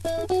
Coco